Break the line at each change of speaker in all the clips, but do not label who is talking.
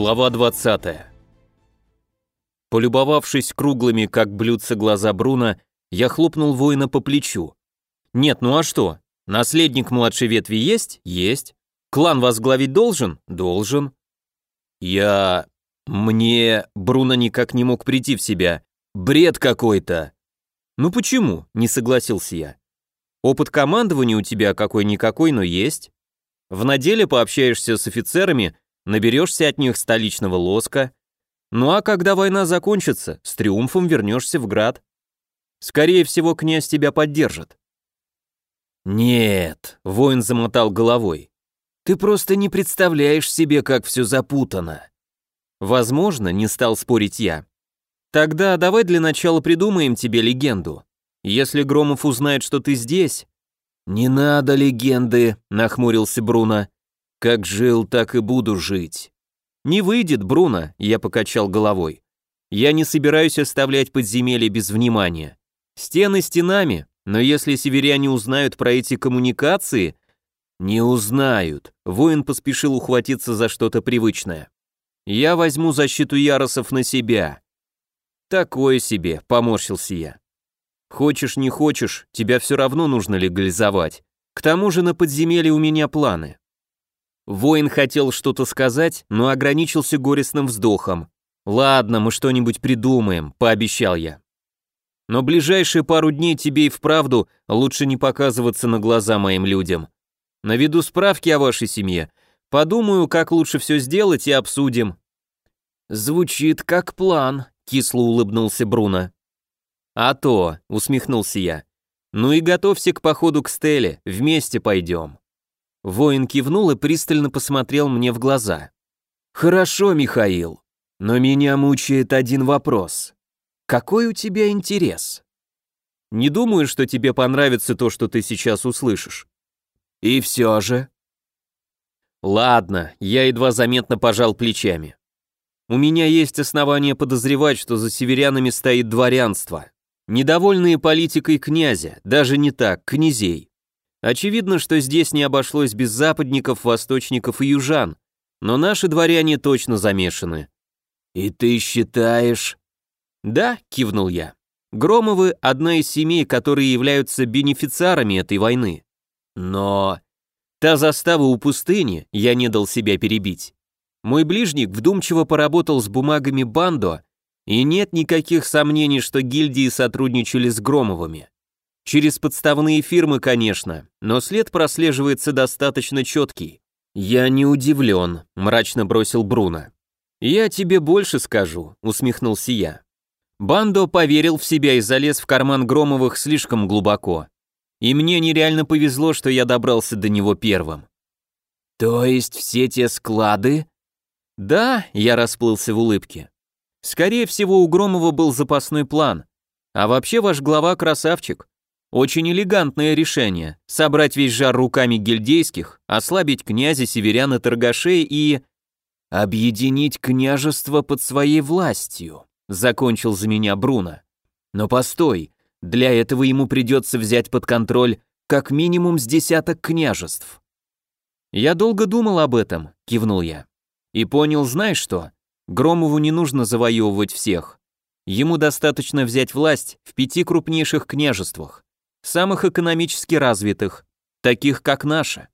Глава 20. Полюбовавшись круглыми, как блюдца, глаза Бруно, я хлопнул воина по плечу. «Нет, ну а что? Наследник младшей ветви есть? Есть. Клан возглавить должен? Должен. Я... Мне... Бруно никак не мог прийти в себя. Бред какой-то. Ну почему? Не согласился я. Опыт командования у тебя какой-никакой, но есть. В наделе пообщаешься с офицерами, наберешься от них столичного лоска. Ну а когда война закончится, с триумфом вернешься в град. Скорее всего, князь тебя поддержит. Нет, воин замотал головой. Ты просто не представляешь себе, как все запутано. Возможно, не стал спорить я. Тогда давай для начала придумаем тебе легенду. Если Громов узнает, что ты здесь... Не надо легенды, нахмурился Бруно. Как жил, так и буду жить. Не выйдет, Бруно, я покачал головой. Я не собираюсь оставлять подземелье без внимания. Стены стенами, но если северяне узнают про эти коммуникации... Не узнают. Воин поспешил ухватиться за что-то привычное. Я возьму защиту яросов на себя. Такое себе, поморщился я. Хочешь, не хочешь, тебя все равно нужно легализовать. К тому же на подземелье у меня планы. Воин хотел что-то сказать, но ограничился горестным вздохом. «Ладно, мы что-нибудь придумаем», — пообещал я. «Но ближайшие пару дней тебе и вправду лучше не показываться на глаза моим людям. Наведу справки о вашей семье, подумаю, как лучше все сделать и обсудим». «Звучит как план», — кисло улыбнулся Бруно. «А то», — усмехнулся я. «Ну и готовься к походу к Стелле, вместе пойдем». Воин кивнул и пристально посмотрел мне в глаза. «Хорошо, Михаил, но меня мучает один вопрос. Какой у тебя интерес?» «Не думаю, что тебе понравится то, что ты сейчас услышишь». «И все же?» «Ладно», я едва заметно пожал плечами. «У меня есть основания подозревать, что за северянами стоит дворянство. Недовольные политикой князя, даже не так, князей. Очевидно, что здесь не обошлось без западников, восточников и южан, но наши дворяне точно замешаны. «И ты считаешь...» «Да», — кивнул я. «Громовы — одна из семей, которые являются бенефициарами этой войны. Но...» «Та застава у пустыни, я не дал себя перебить. Мой ближник вдумчиво поработал с бумагами Бандо, и нет никаких сомнений, что гильдии сотрудничали с Громовыми. Через подставные фирмы, конечно, но след прослеживается достаточно четкий. Я не удивлен, мрачно бросил Бруно. Я тебе больше скажу, усмехнулся я. Бандо поверил в себя и залез в карман Громовых слишком глубоко. И мне нереально повезло, что я добрался до него первым. То есть все те склады? Да, я расплылся в улыбке. Скорее всего, у Громова был запасной план. А вообще ваш глава красавчик. Очень элегантное решение – собрать весь жар руками гильдейских, ослабить князя, северян и торгашей и... «Объединить княжество под своей властью», – закончил за меня Бруно. «Но постой, для этого ему придется взять под контроль как минимум с десяток княжеств». «Я долго думал об этом», – кивнул я. «И понял, знаешь что? Громову не нужно завоевывать всех. Ему достаточно взять власть в пяти крупнейших княжествах самых экономически развитых, таких как наше.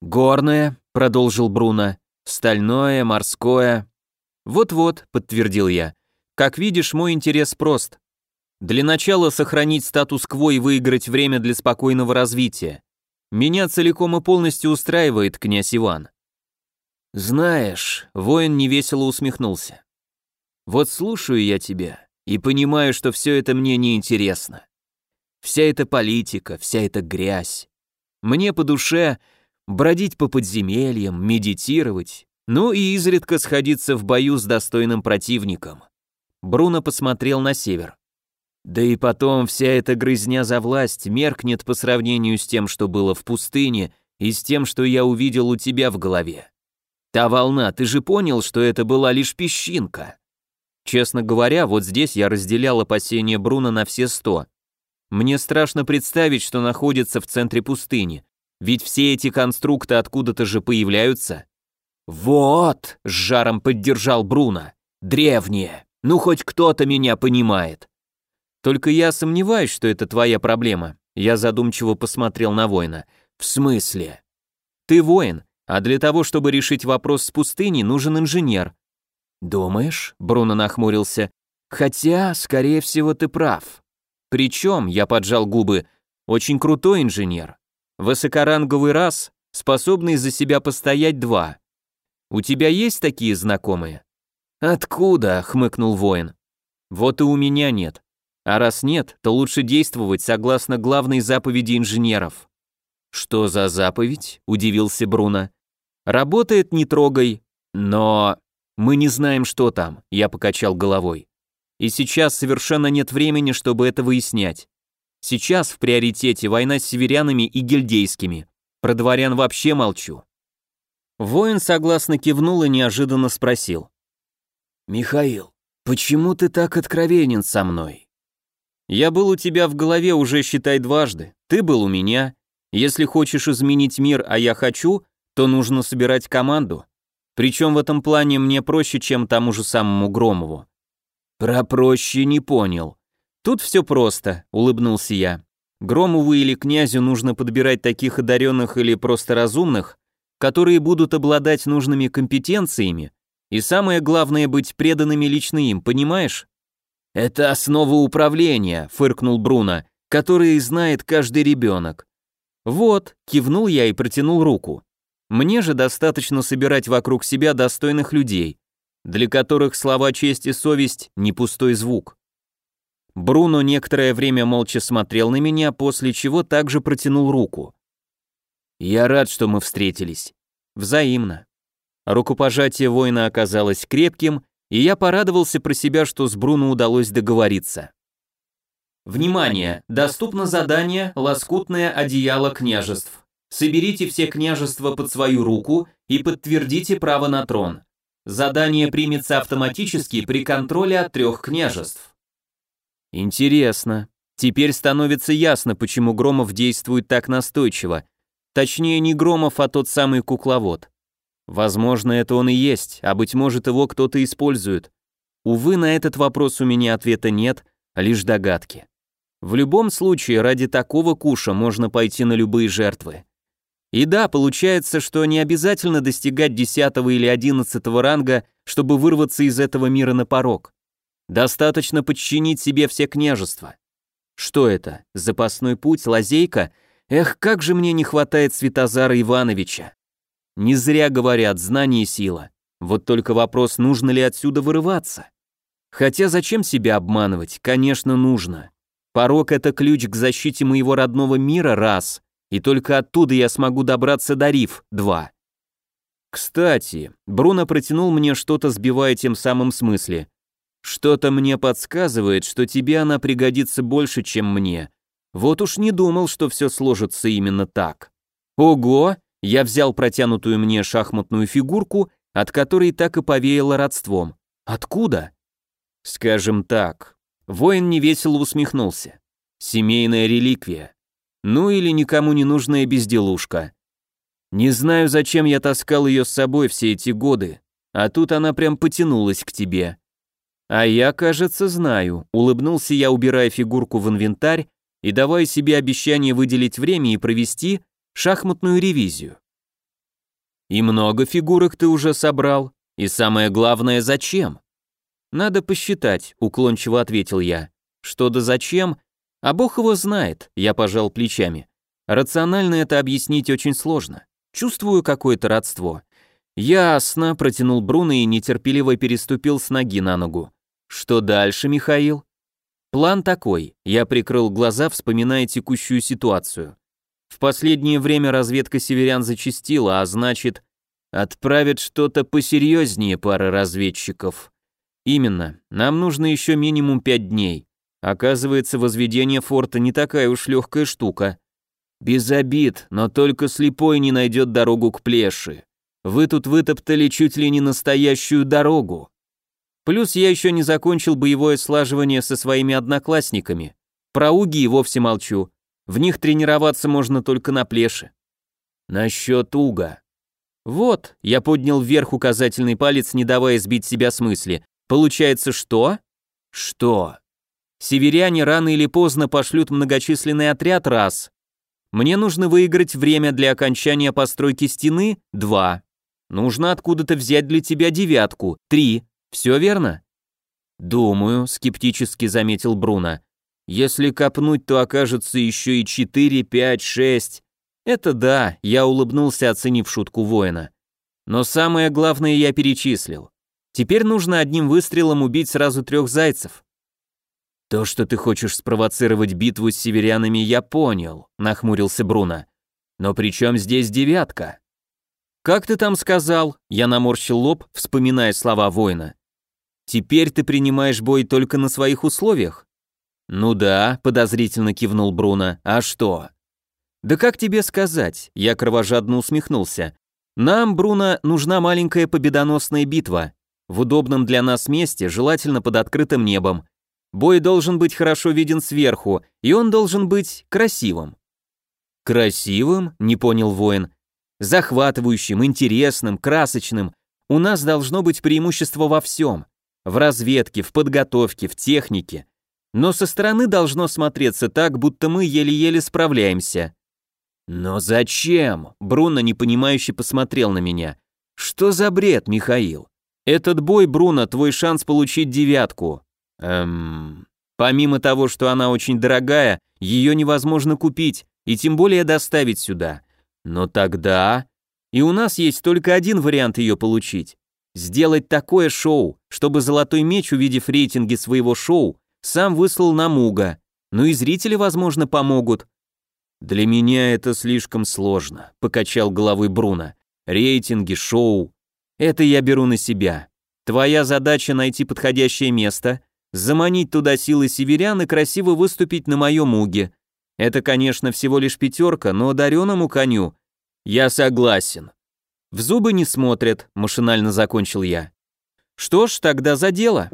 «Горное», — продолжил Бруно, — «стальное, морское». «Вот-вот», — подтвердил я, — «как видишь, мой интерес прост. Для начала сохранить статус-кво и выиграть время для спокойного развития. Меня целиком и полностью устраивает князь Иван». «Знаешь», — воин невесело усмехнулся, — «вот слушаю я тебя и понимаю, что все это мне неинтересно. Вся эта политика, вся эта грязь. Мне по душе бродить по подземельям, медитировать, ну и изредка сходиться в бою с достойным противником. Бруно посмотрел на север. Да и потом вся эта грызня за власть меркнет по сравнению с тем, что было в пустыне, и с тем, что я увидел у тебя в голове. Та волна, ты же понял, что это была лишь песчинка. Честно говоря, вот здесь я разделял опасения Бруно на все сто. Мне страшно представить, что находится в центре пустыни, ведь все эти конструкты откуда-то же появляются. Вот, с жаром поддержал Бруно. Древние. Ну хоть кто-то меня понимает. Только я сомневаюсь, что это твоя проблема. Я задумчиво посмотрел на воина. В смысле? Ты воин, а для того, чтобы решить вопрос с пустыней, нужен инженер. Думаешь? Бруно нахмурился. Хотя, скорее всего, ты прав. Причем, я поджал губы, очень крутой инженер. Высокоранговый раз, способный за себя постоять два. У тебя есть такие знакомые? Откуда? хмыкнул воин. Вот и у меня нет. А раз нет, то лучше действовать согласно главной заповеди инженеров. Что за заповедь? удивился Бруно. Работает не трогай, но мы не знаем, что там, я покачал головой. И сейчас совершенно нет времени, чтобы это выяснять. Сейчас в приоритете война с северянами и гильдейскими. Про дворян вообще молчу. Воин согласно кивнул и неожиданно спросил. «Михаил, почему ты так откровенен со мной?» «Я был у тебя в голове уже, считай, дважды. Ты был у меня. Если хочешь изменить мир, а я хочу, то нужно собирать команду. Причем в этом плане мне проще, чем тому же самому Громову». «Про проще не понял». «Тут все просто», — улыбнулся я. Громову или князю нужно подбирать таких одаренных или просто разумных, которые будут обладать нужными компетенциями, и самое главное быть преданными лично им, понимаешь? Это основа управления, фыркнул Бруно, который знает каждый ребенок. Вот, кивнул я и протянул руку. Мне же достаточно собирать вокруг себя достойных людей, для которых слова честь и совесть не пустой звук. Бруно некоторое время молча смотрел на меня, после чего также протянул руку. «Я рад, что мы встретились. Взаимно». Рукопожатие воина оказалось крепким, и я порадовался про себя, что с Бруно удалось договориться. Внимание! Доступно задание «Лоскутное одеяло княжеств». Соберите все княжества под свою руку и подтвердите право на трон. Задание примется автоматически при контроле от трех княжеств. Интересно. Теперь становится ясно, почему Громов действует так настойчиво. Точнее, не Громов, а тот самый кукловод. Возможно, это он и есть, а быть может, его кто-то использует. Увы, на этот вопрос у меня ответа нет, лишь догадки. В любом случае, ради такого куша можно пойти на любые жертвы. И да, получается, что не обязательно достигать 10 или 11 ранга, чтобы вырваться из этого мира на порог. Достаточно подчинить себе все княжества. Что это? Запасной путь, лазейка? Эх, как же мне не хватает Святозара Ивановича. Не зря говорят, знание сила. Вот только вопрос, нужно ли отсюда вырываться. Хотя зачем себя обманывать? Конечно, нужно. Порог — это ключ к защите моего родного мира, раз, и только оттуда я смогу добраться до Риф, два. Кстати, Бруно протянул мне что-то, сбивая тем самым смысле. Что-то мне подсказывает, что тебе она пригодится больше, чем мне. Вот уж не думал, что все сложится именно так. Ого! Я взял протянутую мне шахматную фигурку, от которой так и повеяло родством. Откуда? Скажем так. Воин невесело усмехнулся. Семейная реликвия. Ну или никому не нужная безделушка. Не знаю, зачем я таскал ее с собой все эти годы, а тут она прям потянулась к тебе. «А я, кажется, знаю», — улыбнулся я, убирая фигурку в инвентарь и давая себе обещание выделить время и провести шахматную ревизию. «И много фигурок ты уже собрал? И самое главное, зачем?» «Надо посчитать», — уклончиво ответил я. «Что да зачем? А бог его знает», — я пожал плечами. «Рационально это объяснить очень сложно. Чувствую какое-то родство». «Ясно», — протянул Бруно и нетерпеливо переступил с ноги на ногу. Что дальше, Михаил? План такой. Я прикрыл глаза, вспоминая текущую ситуацию. В последнее время разведка северян зачастила, а значит, отправят что-то посерьезнее пары разведчиков. Именно, нам нужно еще минимум пять дней. Оказывается, возведение форта не такая уж легкая штука. Без обид, но только слепой не найдет дорогу к плеши. Вы тут вытоптали чуть ли не настоящую дорогу. Плюс я еще не закончил боевое слаживание со своими одноклассниками. Про уги и вовсе молчу. В них тренироваться можно только на плеше. Насчет уга. Вот, я поднял вверх указательный палец, не давая сбить себя с мысли. Получается, что? Что? Северяне рано или поздно пошлют многочисленный отряд раз. Мне нужно выиграть время для окончания постройки стены два. Нужно откуда-то взять для тебя девятку три. Все верно? Думаю, скептически заметил Бруно. Если копнуть, то окажется еще и четыре, пять, шесть. Это да, я улыбнулся, оценив шутку воина. Но самое главное я перечислил. Теперь нужно одним выстрелом убить сразу трех зайцев. То, что ты хочешь спровоцировать битву с северянами, я понял, нахмурился Бруно. Но при чем здесь девятка? Как ты там сказал? Я наморщил лоб, вспоминая слова воина. Теперь ты принимаешь бой только на своих условиях? Ну да, подозрительно кивнул Бруно. А что? Да как тебе сказать? Я кровожадно усмехнулся. Нам, Бруно, нужна маленькая победоносная битва. В удобном для нас месте, желательно под открытым небом. Бой должен быть хорошо виден сверху, и он должен быть красивым. Красивым? Не понял воин. Захватывающим, интересным, красочным. У нас должно быть преимущество во всем. В разведке, в подготовке, в технике. Но со стороны должно смотреться так, будто мы еле-еле справляемся. «Но зачем?» — Бруно непонимающе посмотрел на меня. «Что за бред, Михаил? Этот бой, Бруно, твой шанс получить девятку. Эм... Помимо того, что она очень дорогая, ее невозможно купить, и тем более доставить сюда. Но тогда... И у нас есть только один вариант ее получить. Сделать такое шоу, чтобы Золотой Меч, увидев рейтинги своего шоу, сам выслал на Муга. Ну и зрители, возможно, помогут, «Для меня это слишком сложно», — покачал головой Бруно. «Рейтинги, шоу. Это я беру на себя. Твоя задача найти подходящее место, заманить туда силы северян и красиво выступить на моем уге. Это, конечно, всего лишь пятерка, но дареному коню. Я согласен. В зубы не смотрят, машинально закончил я. Что ж, тогда за дело».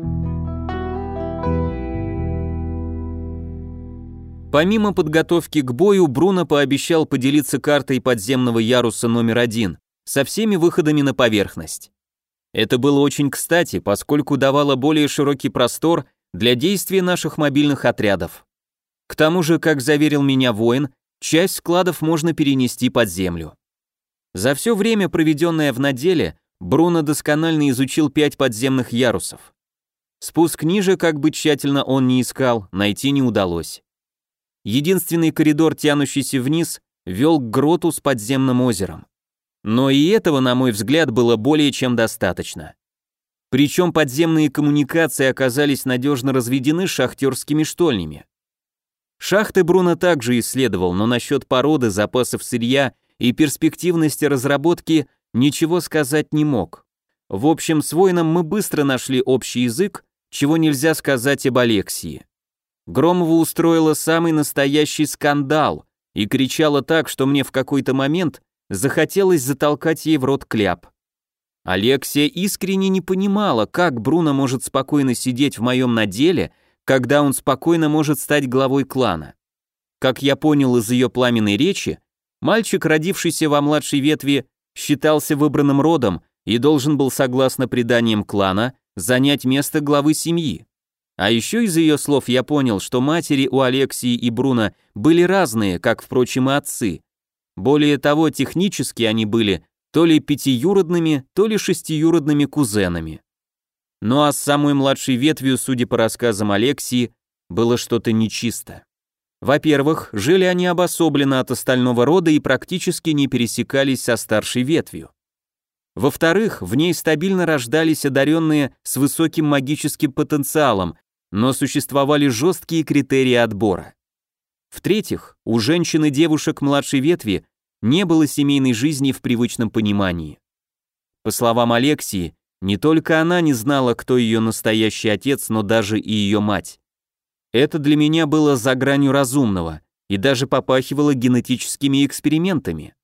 Помимо подготовки к бою, Бруно пообещал поделиться картой подземного яруса номер один со всеми выходами на поверхность. Это было очень кстати, поскольку давало более широкий простор для действия наших мобильных отрядов. К тому же, как заверил меня воин, часть складов можно перенести под землю. За все время, проведенное в наделе, Бруно досконально изучил пять подземных ярусов. Спуск ниже, как бы тщательно он ни искал, найти не удалось. Единственный коридор, тянущийся вниз, вел к гроту с подземным озером. Но и этого, на мой взгляд, было более чем достаточно. Причем подземные коммуникации оказались надежно разведены шахтерскими штольнями. Шахты Бруно также исследовал, но насчет породы, запасов сырья и перспективности разработки ничего сказать не мог. В общем, с воином мы быстро нашли общий язык, чего нельзя сказать об Алексии. Громова устроила самый настоящий скандал и кричала так, что мне в какой-то момент захотелось затолкать ей в рот кляп. Алексия искренне не понимала, как Бруно может спокойно сидеть в моем наделе, когда он спокойно может стать главой клана. Как я понял из ее пламенной речи, мальчик, родившийся во младшей ветви, считался выбранным родом и должен был, согласно преданиям клана, занять место главы семьи. А еще из ее слов я понял, что матери у Алексии и Бруно были разные, как, впрочем, и отцы. Более того, технически они были то ли пятиюродными, то ли шестиюродными кузенами. Ну а с самой младшей ветвью, судя по рассказам Алексии, было что-то нечисто. Во-первых, жили они обособленно от остального рода и практически не пересекались со старшей ветвью. Во-вторых, в ней стабильно рождались одаренные с высоким магическим потенциалом, но существовали жесткие критерии отбора. В-третьих, у женщин и девушек младшей ветви не было семейной жизни в привычном понимании. По словам Алексии, не только она не знала, кто ее настоящий отец, но даже и ее мать. Это для меня было за гранью разумного и даже попахивало генетическими экспериментами.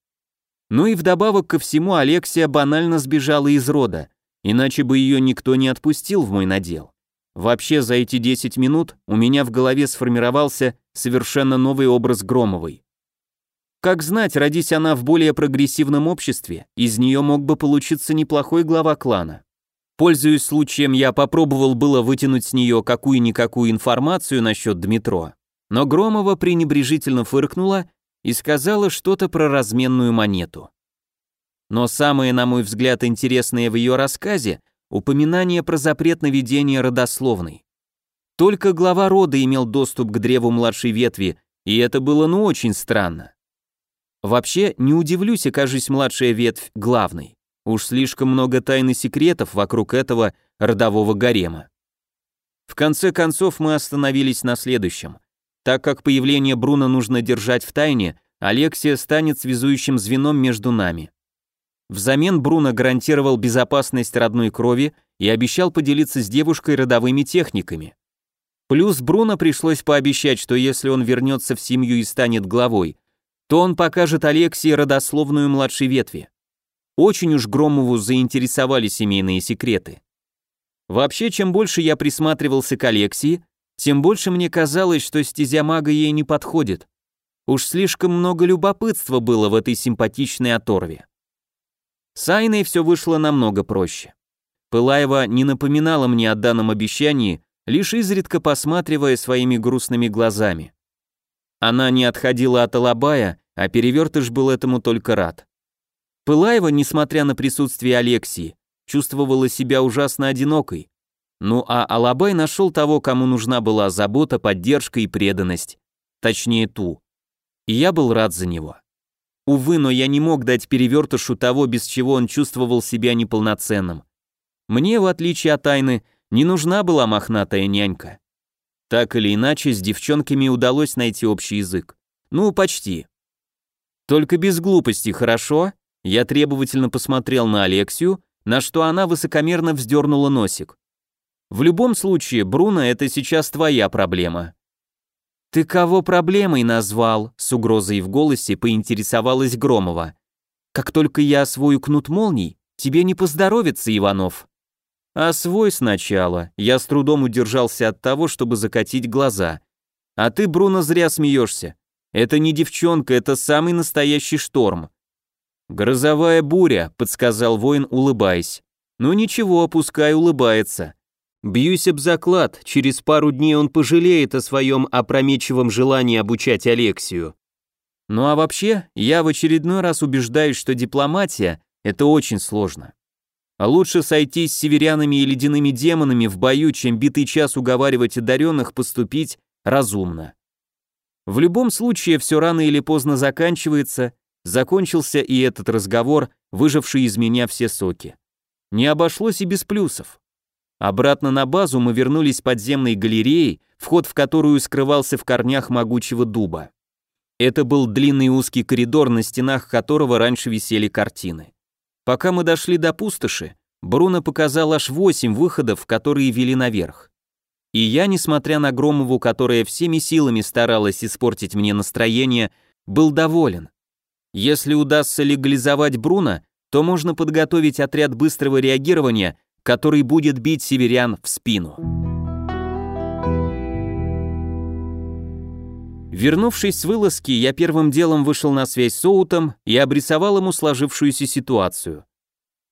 Ну и вдобавок ко всему Алексия банально сбежала из рода, иначе бы ее никто не отпустил в мой надел. Вообще за эти 10 минут у меня в голове сформировался совершенно новый образ Громовой. Как знать, родись она в более прогрессивном обществе, из нее мог бы получиться неплохой глава клана. Пользуясь случаем, я попробовал было вытянуть с нее какую-никакую информацию насчет Дмитро, но Громова пренебрежительно фыркнула и сказала что-то про разменную монету. Но самое, на мой взгляд, интересное в ее рассказе – упоминание про запрет на ведение родословной. Только глава рода имел доступ к древу младшей ветви, и это было ну очень странно. Вообще, не удивлюсь, окажись младшая ветвь главной. Уж слишком много тайн и секретов вокруг этого родового гарема. В конце концов мы остановились на следующем. Так как появление Бруно нужно держать в тайне, Алексия станет связующим звеном между нами. Взамен Бруно гарантировал безопасность родной крови и обещал поделиться с девушкой родовыми техниками. Плюс Бруно пришлось пообещать, что если он вернется в семью и станет главой, то он покажет Алексии родословную младшей ветви. Очень уж Громову заинтересовали семейные секреты. Вообще, чем больше я присматривался к Алексии, тем больше мне казалось, что стезя мага ей не подходит. Уж слишком много любопытства было в этой симпатичной оторве. С Айной все вышло намного проще. Пылаева не напоминала мне о данном обещании, лишь изредка посматривая своими грустными глазами. Она не отходила от Алабая, а перевертыш был этому только рад. Пылаева, несмотря на присутствие Алексии, чувствовала себя ужасно одинокой. Ну а Алабай нашел того, кому нужна была забота, поддержка и преданность. Точнее, ту. И я был рад за него. Увы, но я не мог дать перевертышу того, без чего он чувствовал себя неполноценным. Мне, в отличие от Тайны, не нужна была мохнатая нянька. Так или иначе, с девчонками удалось найти общий язык. Ну, почти. Только без глупости, хорошо? Я требовательно посмотрел на Алексию, на что она высокомерно вздернула носик. В любом случае, Бруно, это сейчас твоя проблема. Ты кого проблемой назвал? С угрозой в голосе поинтересовалась Громова. Как только я освою кнут молний, тебе не поздоровится, Иванов. Освой сначала. Я с трудом удержался от того, чтобы закатить глаза. А ты, Бруно, зря смеешься. Это не девчонка, это самый настоящий шторм. «Грозовая буря», — подсказал воин, улыбаясь. «Ну ничего, пускай улыбается. Бьюсь об заклад, через пару дней он пожалеет о своем опрометчивом желании обучать Алексию. Ну а вообще, я в очередной раз убеждаюсь, что дипломатия — это очень сложно. А лучше сойтись с северянами и ледяными демонами в бою, чем битый час уговаривать одаренных поступить разумно. В любом случае, все рано или поздно заканчивается, Закончился и этот разговор, выжавший из меня все соки. Не обошлось и без плюсов. Обратно на базу мы вернулись подземной галереей, вход в которую скрывался в корнях могучего дуба. Это был длинный узкий коридор, на стенах которого раньше висели картины. Пока мы дошли до пустоши, Бруно показал аж восемь выходов, которые вели наверх. И я, несмотря на Громову, которая всеми силами старалась испортить мне настроение, был доволен. Если удастся легализовать Бруно, то можно подготовить отряд быстрого реагирования, который будет бить северян в спину. Вернувшись с вылазки, я первым делом вышел на связь с Оутом и обрисовал ему сложившуюся ситуацию.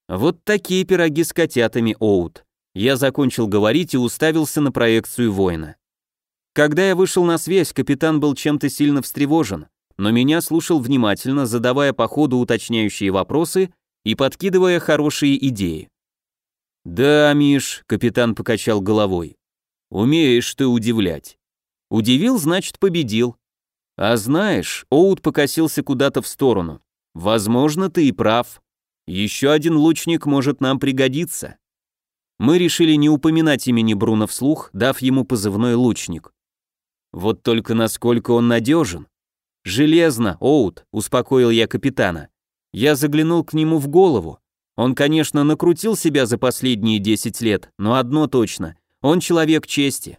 Вот такие пироги с котятами, Оут. Я закончил говорить и уставился на проекцию воина. Когда я вышел на связь, капитан был чем-то сильно встревожен но меня слушал внимательно, задавая по ходу уточняющие вопросы и подкидывая хорошие идеи. «Да, Миш», — капитан покачал головой, — «умеешь ты удивлять». Удивил, значит, победил. А знаешь, Оут покосился куда-то в сторону. Возможно, ты и прав. Еще один лучник может нам пригодиться. Мы решили не упоминать имени Бруно вслух, дав ему позывной лучник. Вот только насколько он надежен. «Железно, Оут», — успокоил я капитана. Я заглянул к нему в голову. Он, конечно, накрутил себя за последние 10 лет, но одно точно — он человек чести.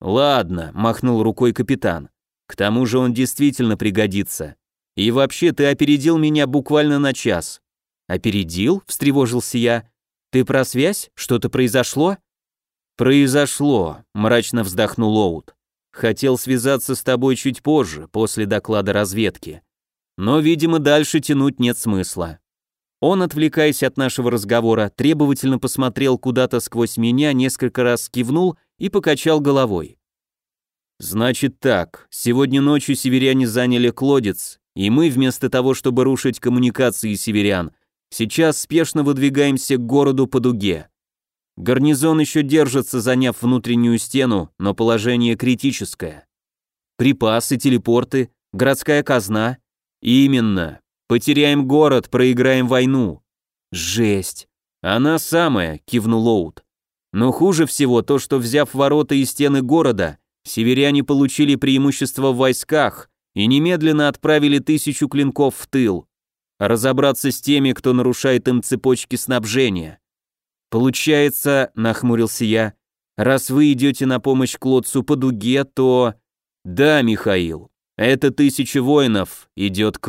«Ладно», — махнул рукой капитан. «К тому же он действительно пригодится. И вообще, ты опередил меня буквально на час». «Опередил?» — встревожился я. «Ты про связь? Что-то произошло?» «Произошло», — мрачно вздохнул Оут. Хотел связаться с тобой чуть позже, после доклада разведки. но, видимо, дальше тянуть нет смысла. Он, отвлекаясь от нашего разговора, требовательно посмотрел куда-то сквозь меня, несколько раз кивнул и покачал головой. «Значит так, сегодня ночью северяне заняли Клодец, и мы, вместо того, чтобы рушить коммуникации северян, сейчас спешно выдвигаемся к городу по дуге. Гарнизон еще держится, заняв внутреннюю стену, но положение критическое. Припасы, телепорты, городская казна. Именно. Потеряем город, проиграем войну. Жесть. Она самая, кивнул Оут. Но хуже всего то, что взяв ворота и стены города, северяне получили преимущество в войсках и немедленно отправили тысячу клинков в тыл. Разобраться с теми, кто нарушает им цепочки снабжения. Получается, нахмурился я, раз вы идете на помощь Клодцу по дуге, то... Да, Михаил, эта тысяча воинов идет к